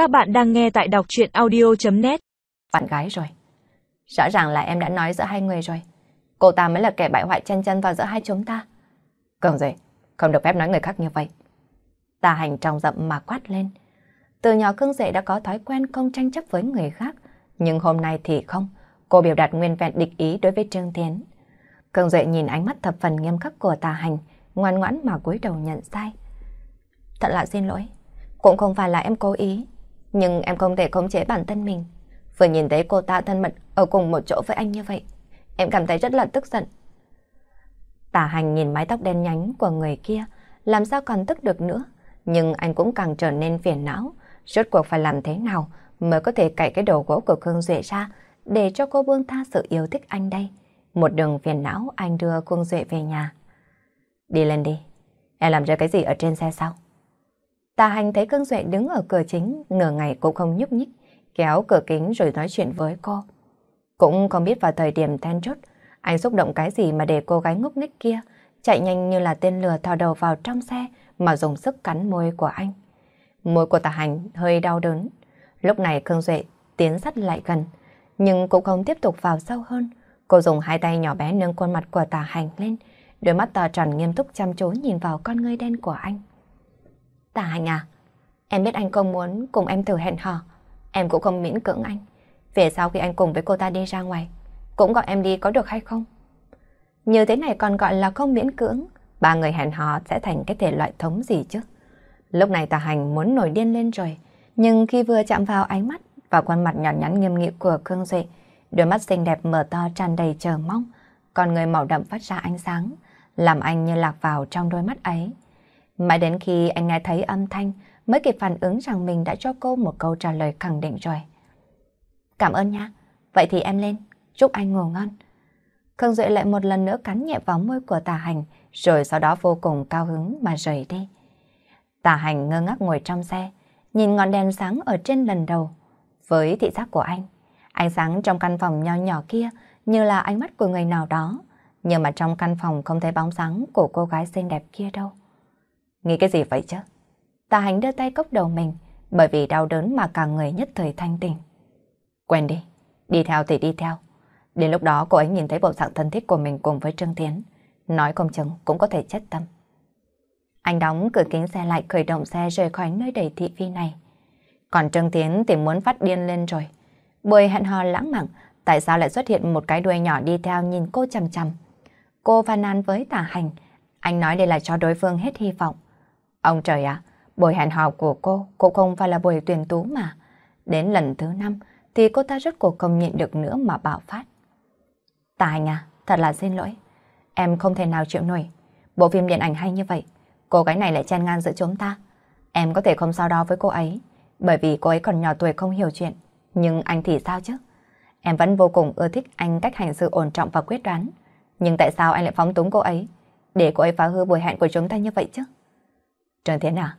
Các bạn đang nghe tại đọc chuyện audio.net Bạn gái rồi. Rõ ràng là em đã nói giữa hai người rồi. Cô ta mới là kẻ bại hoại chân chân vào giữa hai chúng ta. Cường rồi, không được phép nói người khác như vậy. Tà hành trong rậm mà quát lên. Từ nhỏ cương dậy đã có thói quen không tranh chấp với người khác. Nhưng hôm nay thì không. Cô biểu đạt nguyên vẹn địch ý đối với Trương Tiến. Cường Duệ nhìn ánh mắt thập phần nghiêm khắc của tà hành, ngoan ngoãn mà cúi đầu nhận sai. Thật là xin lỗi. Cũng không phải là em cố ý. Nhưng em không thể khống chế bản thân mình. Vừa nhìn thấy cô ta thân mật ở cùng một chỗ với anh như vậy. Em cảm thấy rất là tức giận. Tả hành nhìn mái tóc đen nhánh của người kia, làm sao còn tức được nữa. Nhưng anh cũng càng trở nên phiền não. Rốt cuộc phải làm thế nào mới có thể cạy cái đầu gỗ của Khương Duệ ra để cho cô buông tha sự yêu thích anh đây. Một đường phiền não anh đưa Khương Duệ về nhà. Đi lên đi. Em làm ra cái gì ở trên xe sao? Tà hành thấy cưng Duệ đứng ở cửa chính, nửa ngày cũng không nhúc nhích, kéo cửa kính rồi nói chuyện với cô. Cũng không biết vào thời điểm then chốt, anh xúc động cái gì mà để cô gái ngốc nghếch kia chạy nhanh như là tên lừa thò đầu vào trong xe mà dùng sức cắn môi của anh. Môi của tà hành hơi đau đớn. Lúc này Khương Duệ tiến sát lại gần, nhưng cũng không tiếp tục vào sâu hơn. Cô dùng hai tay nhỏ bé nâng khuôn mặt của tà hành lên, đôi mắt to tròn nghiêm túc chăm chú nhìn vào con ngươi đen của anh. Tà hành à, em biết anh không muốn cùng em thử hẹn hò, em cũng không miễn cưỡng anh. Về sau khi anh cùng với cô ta đi ra ngoài, cũng gọi em đi có được hay không? Như thế này còn gọi là không miễn cưỡng, ba người hẹn hò sẽ thành cái thể loại thống gì chứ? Lúc này tà hành muốn nổi điên lên rồi, nhưng khi vừa chạm vào ánh mắt và khuôn mặt nhỏ nhắn nghiêm nghị của Khương Duệ, đôi mắt xinh đẹp mở to tràn đầy chờ mong, con người màu đậm phát ra ánh sáng, làm anh như lạc vào trong đôi mắt ấy. Mãi đến khi anh nghe thấy âm thanh mới kịp phản ứng rằng mình đã cho cô một câu trả lời khẳng định rồi. Cảm ơn nha. Vậy thì em lên. Chúc anh ngủ ngon. Khương Duệ lại một lần nữa cắn nhẹ vào môi của tà hành rồi sau đó vô cùng cao hứng mà rời đi. Tà hành ngơ ngác ngồi trong xe nhìn ngọn đèn sáng ở trên lần đầu. Với thị giác của anh, ánh sáng trong căn phòng nho nhỏ kia như là ánh mắt của người nào đó. Nhưng mà trong căn phòng không thấy bóng sáng của cô gái xinh đẹp kia đâu. Nghĩ cái gì vậy chứ? Tà hành đưa tay cốc đầu mình, bởi vì đau đớn mà cả người nhất thời thanh tình. Quen đi, đi theo thì đi theo. Đến lúc đó cô ấy nhìn thấy bộ dạng thân thiết của mình cùng với Trương Tiến, nói không chừng cũng có thể chết tâm. Anh đóng cửa kính xe lại khởi động xe rời khỏi nơi đầy thị phi này. Còn Trương Tiến thì muốn phát điên lên rồi. Buổi hẹn hò lãng mạn, tại sao lại xuất hiện một cái đuôi nhỏ đi theo nhìn cô chằm chằm. Cô phàn nàn với tả hành, anh nói đây là cho đối phương hết hy vọng. Ông trời ạ, buổi hẹn hò của cô cũng không phải là buổi tuyển tú mà. Đến lần thứ năm thì cô ta rất cuộc không nhịn được nữa mà bạo phát. Tài à, thật là xin lỗi. Em không thể nào chịu nổi. Bộ phim điện ảnh hay như vậy, cô gái này lại chen ngang giữa chúng ta. Em có thể không so đo với cô ấy, bởi vì cô ấy còn nhỏ tuổi không hiểu chuyện. Nhưng anh thì sao chứ? Em vẫn vô cùng ưa thích anh cách hành sự ổn trọng và quyết đoán. Nhưng tại sao anh lại phóng túng cô ấy, để cô ấy phá hư buổi hẹn của chúng ta như vậy chứ? Trương Thiến à,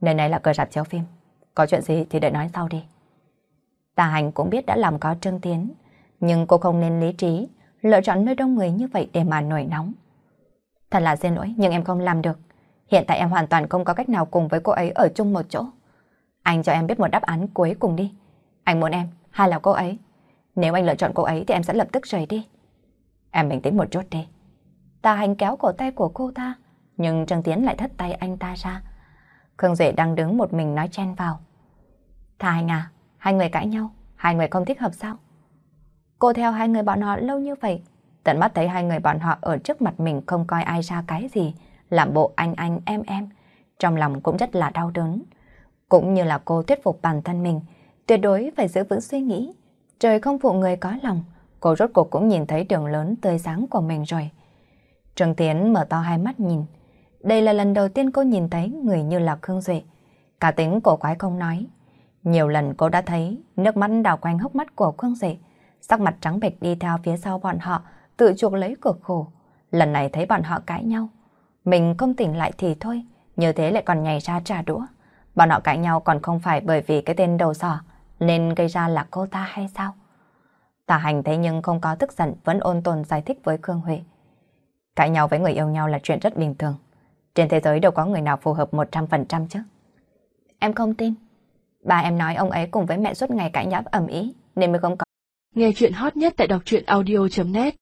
nơi này là cửa rạp chiếu phim. Có chuyện gì thì đợi nói sau đi. Tà hành cũng biết đã làm có Trương Tiến, nhưng cô không nên lý trí, lựa chọn nơi đông người như vậy để mà nổi nóng. Thật là xin lỗi, nhưng em không làm được. Hiện tại em hoàn toàn không có cách nào cùng với cô ấy ở chung một chỗ. Anh cho em biết một đáp án cuối cùng đi. Anh muốn em, hay là cô ấy? Nếu anh lựa chọn cô ấy thì em sẽ lập tức rời đi. Em bình tĩnh một chút đi. Tà hành kéo cổ tay của cô ta, nhưng Trương Tiến lại thất tay anh ta ra. Khương Duệ đang đứng một mình nói chen vào. Thà anh à, hai người cãi nhau, hai người không thích hợp sao? Cô theo hai người bọn họ lâu như vậy, tận mắt thấy hai người bọn họ ở trước mặt mình không coi ai ra cái gì, làm bộ anh anh em em, trong lòng cũng rất là đau đớn. Cũng như là cô thuyết phục bản thân mình, tuyệt đối phải giữ vững suy nghĩ. Trời không phụ người có lòng, cô rốt cuộc cũng nhìn thấy đường lớn tươi sáng của mình rồi. Trương Tiến mở to hai mắt nhìn, đây là lần đầu tiên cô nhìn thấy người như là Khương Duệ. Cả tính cổ quái không nói. Nhiều lần cô đã thấy nước mắt đào quanh hốc mắt của Khương Duệ. Sắc mặt trắng bệch đi theo phía sau bọn họ, tự chuộc lấy cực khổ. Lần này thấy bọn họ cãi nhau. Mình không tỉnh lại thì thôi, như thế lại còn nhảy ra trả đũa. Bọn họ cãi nhau còn không phải bởi vì cái tên đầu sỏ, nên gây ra là cô ta hay sao? Tà hành thế nhưng không có tức giận vẫn ôn tồn giải thích với Khương Huệ. Cãi nhau với người yêu nhau là chuyện rất bình thường. Trên thế giới đâu có người nào phù hợp 100% chứ. Em không tin. Ba em nói ông ấy cùng với mẹ suốt ngày cãi nháp ẩm ý, nên mới không có. Nghe chuyện hot nhất tại đọc truyện audio.net